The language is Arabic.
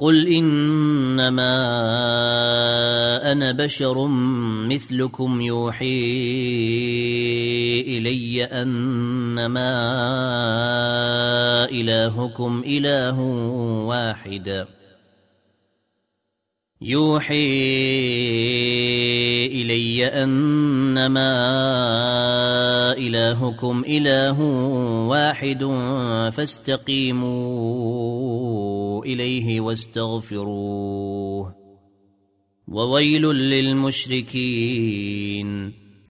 قل انما أنا بشر مثلكم يوحي الي انما الهكم اله واحد. يوحي الي انما الهكم اله واحد فاستقيموا إليه واستغفروه. وويل للمشركين.